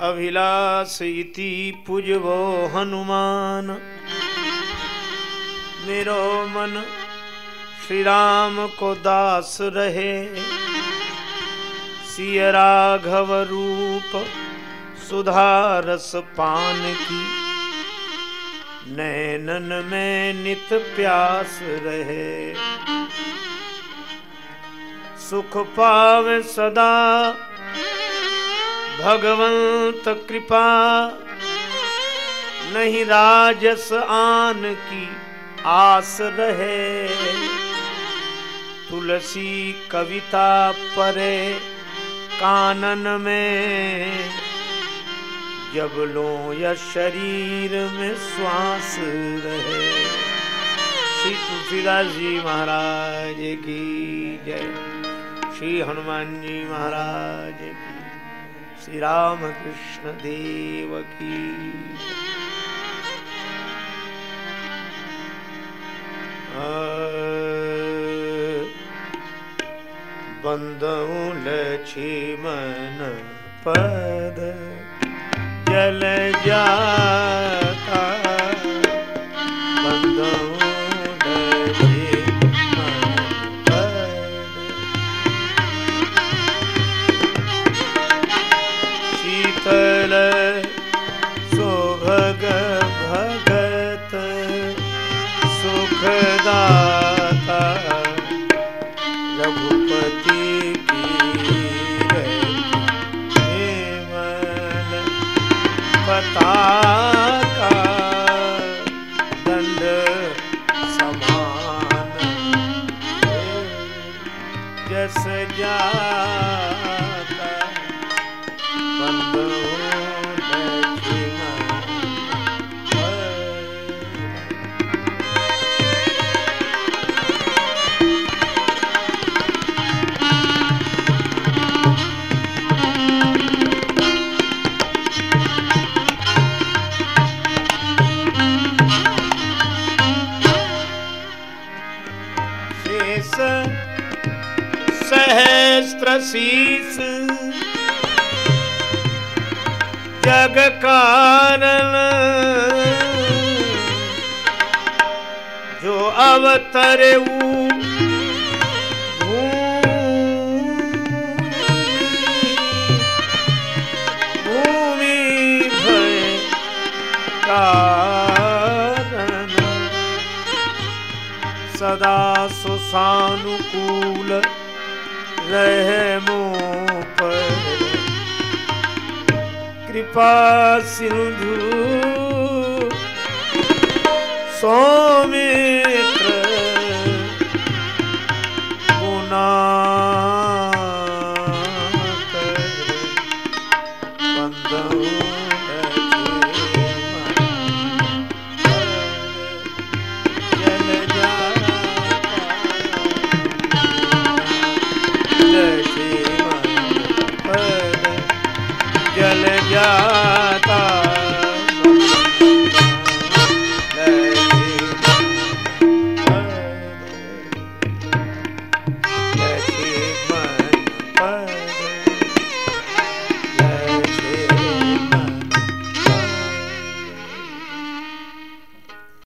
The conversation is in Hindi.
अभिलाष इति पूजवो हनुमान। मेरो मन श्री राम को दास रहे। सिय राघव रूप सुधारस पान की। नैनन में नित प्यास रहे। सुख पावे सदा भगवंत कृपा, नहीं राजस आन की आस रहे। तुलसी कविता परे कानन में, जब लो या शरीर में श्वास रहे। श्री तुलसीदास जी महाराज की जय। श्री हनुमान जी महाराज की श्री राम कृष्ण देव की बंदऊ लक्ष्मण पद जल जाता ਪਤਾ ਸਮਾਨ ਜਿਸ ਜਾ सहस्त्र शीस। जग कारण जो अवतरे भूमि सदा सुसानुकूल रहे मुँह कृपा सिंधु सौमित्र